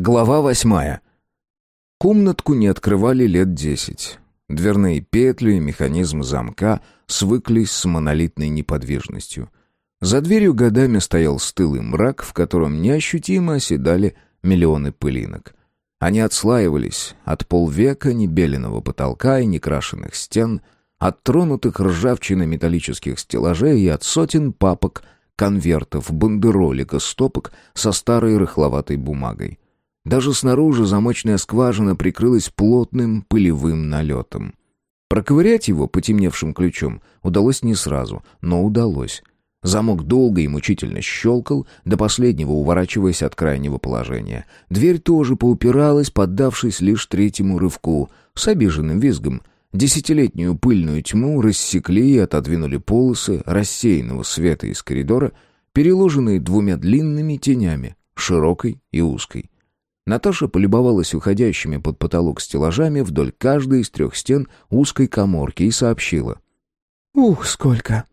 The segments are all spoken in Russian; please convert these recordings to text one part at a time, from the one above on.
Глава восьмая. Комнатку не открывали лет десять. Дверные петли и механизм замка свыклись с монолитной неподвижностью. За дверью годами стоял стылый мрак, в котором неощутимо оседали миллионы пылинок. Они отслаивались от полвека небеленного потолка и некрашенных стен, от тронутых ржавчиной металлических стеллажей и от сотен папок, конвертов, бандеролек и стопок со старой рыхловатой бумагой. Даже снаружи замочная скважина прикрылась плотным пылевым налетом. Проковырять его потемневшим ключом удалось не сразу, но удалось. Замок долго и мучительно щелкал, до последнего уворачиваясь от крайнего положения. Дверь тоже поупиралась, поддавшись лишь третьему рывку, с обиженным визгом. Десятилетнюю пыльную тьму рассекли и отодвинули полосы рассеянного света из коридора, переложенные двумя длинными тенями, широкой и узкой. Наташа полюбовалась уходящими под потолок стеллажами вдоль каждой из трех стен узкой коморки и сообщила. «Ух, сколько!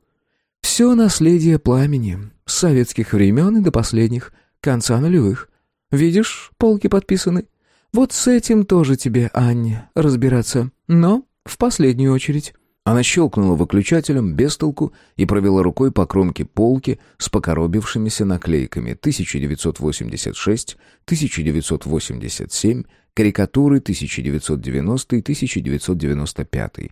Все наследие пламени, с советских времен и до последних, конца нулевых. Видишь, полки подписаны. Вот с этим тоже тебе, Анне, разбираться, но в последнюю очередь». Она щелкнула выключателем без толку и провела рукой по кромке полки с покоробившимися наклейками 1986, 1987, карикатуры 1990 и 1995.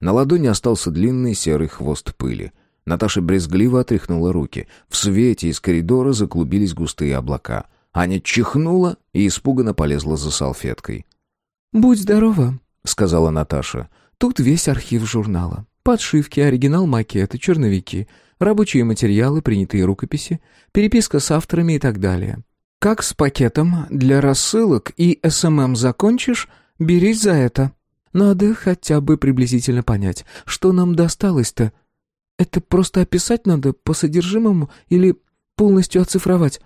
На ладони остался длинный серый хвост пыли. Наташа брезгливо отряхнула руки. В свете из коридора заклубились густые облака. Аня чихнула и испуганно полезла за салфеткой. «Будь здорова», — сказала Наташа. Тут весь архив журнала. Подшивки, оригинал макеты, черновики, рабочие материалы, принятые рукописи, переписка с авторами и так далее. Как с пакетом для рассылок и SMM закончишь, берись за это. Надо хотя бы приблизительно понять, что нам досталось-то. Это просто описать надо по содержимому или полностью оцифровать?»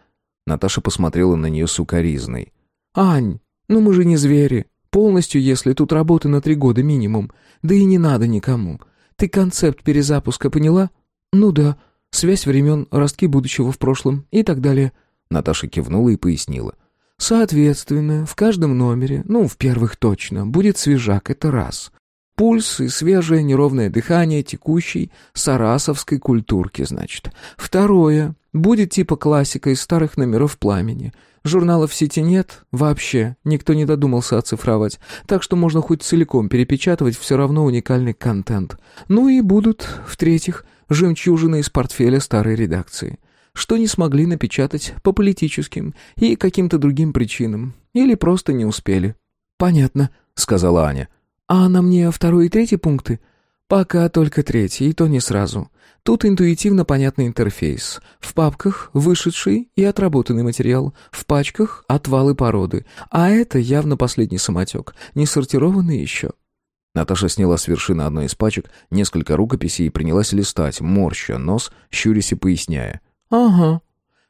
Наташа посмотрела на нее сукоризной. «Ань, ну мы же не звери. Полностью, если тут работы на три года минимум. Да и не надо никому. Ты концепт перезапуска поняла? Ну да. Связь времен, ростки будущего в прошлом и так далее. Наташа кивнула и пояснила. Соответственно, в каждом номере, ну, в первых точно, будет свежак, это раз. Пульс и свежее неровное дыхание текущей сарасовской культурки, значит. Второе. Будет типа классика из старых номеров пламени. Журналов в сети нет, вообще, никто не додумался оцифровать, так что можно хоть целиком перепечатывать, все равно уникальный контент. Ну и будут, в-третьих, жемчужины из портфеля старой редакции. Что не смогли напечатать по политическим и каким-то другим причинам, или просто не успели. «Понятно», — сказала Аня. «А на мне второй и третий пункты?» «Пока только третий, и то не сразу. Тут интуитивно понятный интерфейс. В папках вышедший и отработанный материал, в пачках отвалы породы. А это явно последний самотек, не сортированный еще». Наташа сняла с вершины одной из пачек несколько рукописей и принялась листать, морща нос, щурясь и поясняя. «Ага.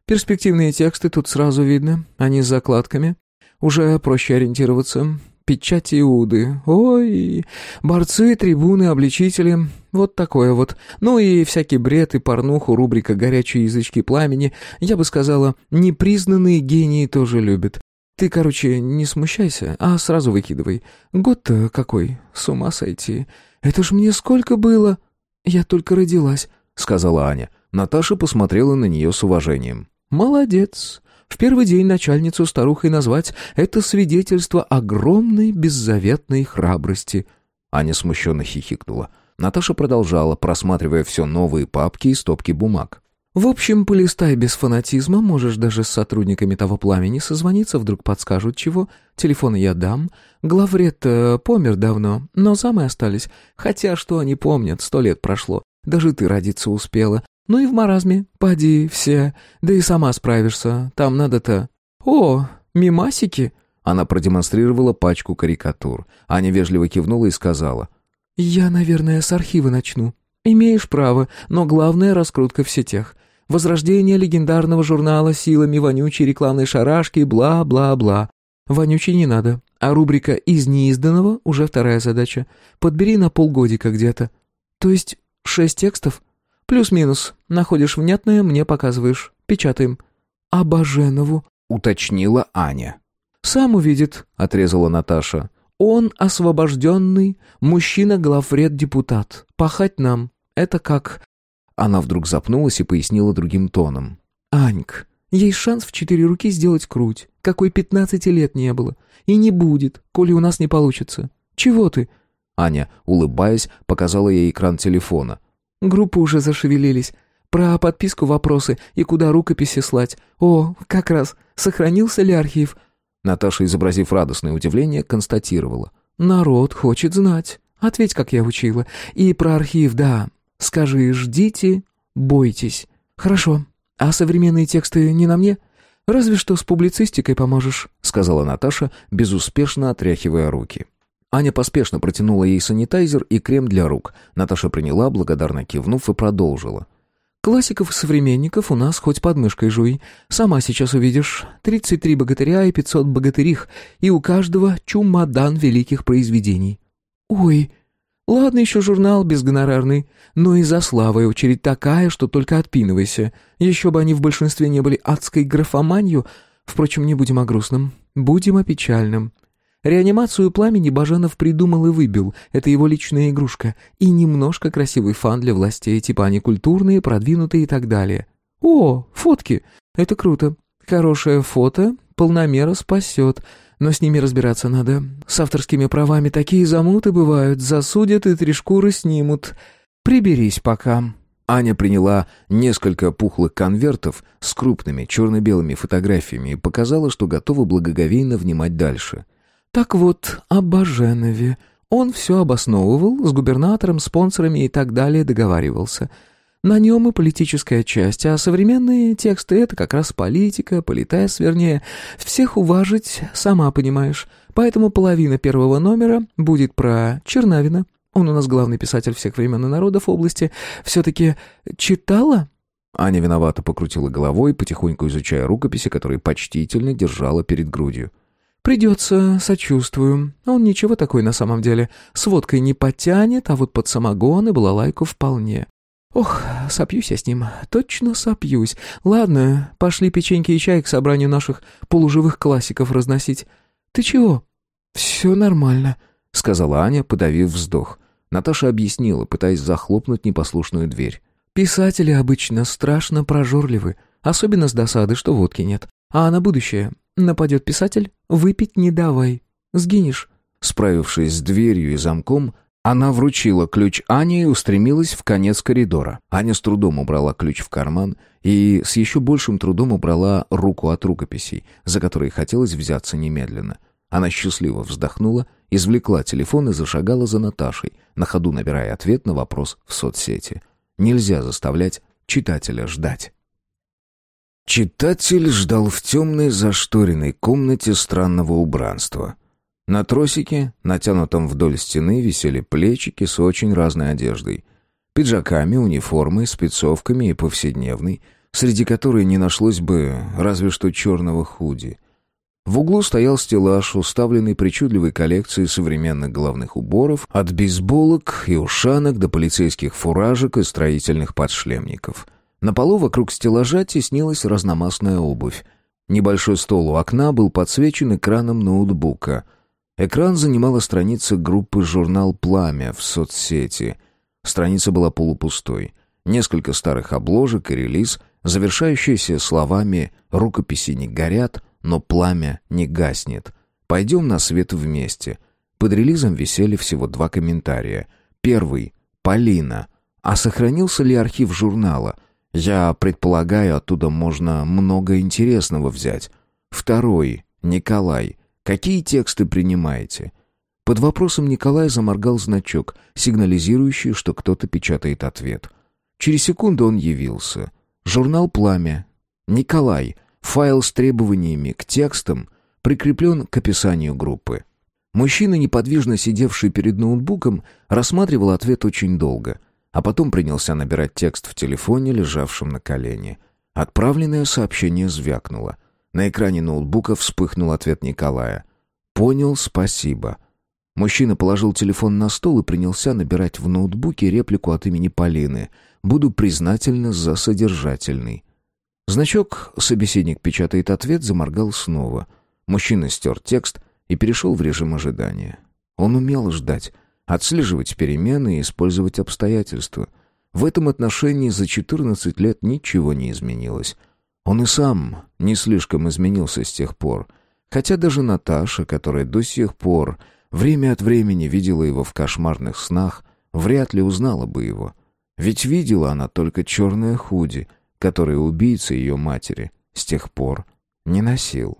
Перспективные тексты тут сразу видно, они с закладками. Уже проще ориентироваться. Печать Иуды. Ой, борцы, трибуны, обличители. Вот такое вот. Ну и всякий бред и порнуху, рубрика «Горячие язычки пламени». Я бы сказала, непризнанные гении тоже любят. Ты, короче, не смущайся, а сразу выкидывай. Год-то какой, с ума сойти. Это ж мне сколько было? Я только родилась, сказала Аня. Наташа посмотрела на нее с уважением. «Молодец. В первый день начальницу старухой назвать — это свидетельство огромной беззаветной храбрости». Аня смущенно хихикнула. Наташа продолжала, просматривая все новые папки и стопки бумаг. «В общем, полистай без фанатизма, можешь даже с сотрудниками того пламени созвониться, вдруг подскажут чего. Телефон я дам. Главред э, помер давно, но замы остались. Хотя что они помнят, сто лет прошло. Даже ты родиться успела. Ну и в маразме, поди, все, да и сама справишься, там надо-то... О, мимасики!» Она продемонстрировала пачку карикатур. Аня вежливо кивнула и сказала. «Я, наверное, с архива начну. Имеешь право, но главное — раскрутка в сетях. Возрождение легендарного журнала силами вонючей рекламной шарашки, бла-бла-бла. Вонючей не надо, а рубрика «Из неизданного» уже вторая задача. Подбери на полгодика где-то. То есть шесть текстов?» Плюс-минус. Находишь внятное, мне показываешь. Печатаем. А Баженову?» — уточнила Аня. «Сам увидит», — отрезала Наташа. «Он освобожденный, мужчина-главред-депутат. Пахать нам. Это как...» Она вдруг запнулась и пояснила другим тоном. «Аньк, есть шанс в четыре руки сделать круть, какой пятнадцати лет не было. И не будет, коли у нас не получится. Чего ты?» Аня, улыбаясь, показала ей экран телефона. «Группы уже зашевелились. Про подписку вопросы и куда рукописи слать. О, как раз, сохранился ли архив?» Наташа, изобразив радостное удивление, констатировала. «Народ хочет знать. Ответь, как я учила. И про архив, да. Скажи, ждите, бойтесь. Хорошо. А современные тексты не на мне? Разве что с публицистикой поможешь», — сказала Наташа, безуспешно отряхивая руки. Аня поспешно протянула ей санитайзер и крем для рук. Наташа приняла, благодарно кивнув, и продолжила. Классиков и современников у нас хоть под мышкой жуй. Сама сейчас увидишь. 33 богатыря и 500 богатырих, и у каждого чумадан великих произведений. Ой, ладно еще журнал безгонорарный, но и за славой очередь такая, что только отпинывайся. Еще бы они в большинстве не были адской графоманью. Впрочем, не будем о грустном, будем о печальном. Реанимацию пламени Баженов придумал и выбил. Это его личная игрушка. И немножко красивый фан для властей, типа они культурные, продвинутые и так далее. О, фотки! Это круто. Хорошее фото полномера спасет. Но с ними разбираться надо. С авторскими правами такие замуты бывают. Засудят и три шкуры снимут. Приберись пока. Аня приняла несколько пухлых конвертов с крупными черно-белыми фотографиями и показала, что готова благоговейно внимать дальше — так вот, о Баженове. Он все обосновывал, с губернатором, спонсорами и так далее договаривался. На нем и политическая часть, а современные тексты — это как раз политика, политес, вернее. Всех уважить, сама понимаешь. Поэтому половина первого номера будет про Чернавина. Он у нас главный писатель всех времен и народов области. Все-таки читала?» Аня виновато покрутила головой, потихоньку изучая рукописи, которые почтительно держала перед грудью. «Придется, сочувствую. Он ничего такой на самом деле. С водкой не потянет, а вот под самогон и балалайку вполне. Ох, сопьюсь я с ним. Точно сопьюсь. Ладно, пошли печеньки и чай к собранию наших полуживых классиков разносить. Ты чего?» «Все нормально», — сказала Аня, подавив вздох. Наташа объяснила, пытаясь захлопнуть непослушную дверь. «Писатели обычно страшно прожорливы, особенно с досады, что водки нет. А на будущее Нападет писатель, выпить не давай. Сгинешь». Справившись с дверью и замком, она вручила ключ Ане и устремилась в конец коридора. Аня с трудом убрала ключ в карман и с еще большим трудом убрала руку от рукописей, за которые хотелось взяться немедленно. Она счастливо вздохнула, извлекла телефон и зашагала за Наташей, на ходу набирая ответ на вопрос в соцсети. Нельзя заставлять читателя ждать. Читатель ждал в темной зашторенной комнате странного убранства. На тросике, натянутом вдоль стены, висели плечики с очень разной одеждой. Пиджаками, униформой, спецовками и повседневной, среди которой не нашлось бы разве что черного худи. В углу стоял стеллаж, уставленный причудливой коллекцией современных головных уборов, от бейсболок и ушанок до полицейских фуражек и строительных подшлемников — на полу вокруг стеллажа теснилась разномастная обувь. Небольшой стол у окна был подсвечен экраном ноутбука. Экран занимала страница группы «Журнал Пламя» в соцсети. Страница была полупустой. Несколько старых обложек и релиз, завершающиеся словами «Рукописи не горят, но пламя не гаснет. Пойдем на свет вместе». Под релизом висели всего два комментария. Первый — Полина. А сохранился ли архив журнала — я предполагаю, оттуда можно много интересного взять. Второй. Николай. Какие тексты принимаете? Под вопросом Николая заморгал значок, сигнализирующий, что кто-то печатает ответ. Через секунду он явился. Журнал «Пламя». Николай. Файл с требованиями к текстам прикреплен к описанию группы. Мужчина, неподвижно сидевший перед ноутбуком, рассматривал ответ очень долго — а потом принялся набирать текст в телефоне, лежавшем на колене. Отправленное сообщение звякнуло. На экране ноутбука вспыхнул ответ Николая. «Понял, спасибо». Мужчина положил телефон на стол и принялся набирать в ноутбуке реплику от имени Полины. «Буду признательна за содержательный». Значок «Собеседник печатает ответ» заморгал снова. Мужчина стер текст и перешел в режим ожидания. Он умел ждать, отслеживать перемены и использовать обстоятельства. В этом отношении за 14 лет ничего не изменилось. Он и сам не слишком изменился с тех пор. Хотя даже Наташа, которая до сих пор время от времени видела его в кошмарных снах, вряд ли узнала бы его. Ведь видела она только черное худи, которое убийца ее матери с тех пор не носил.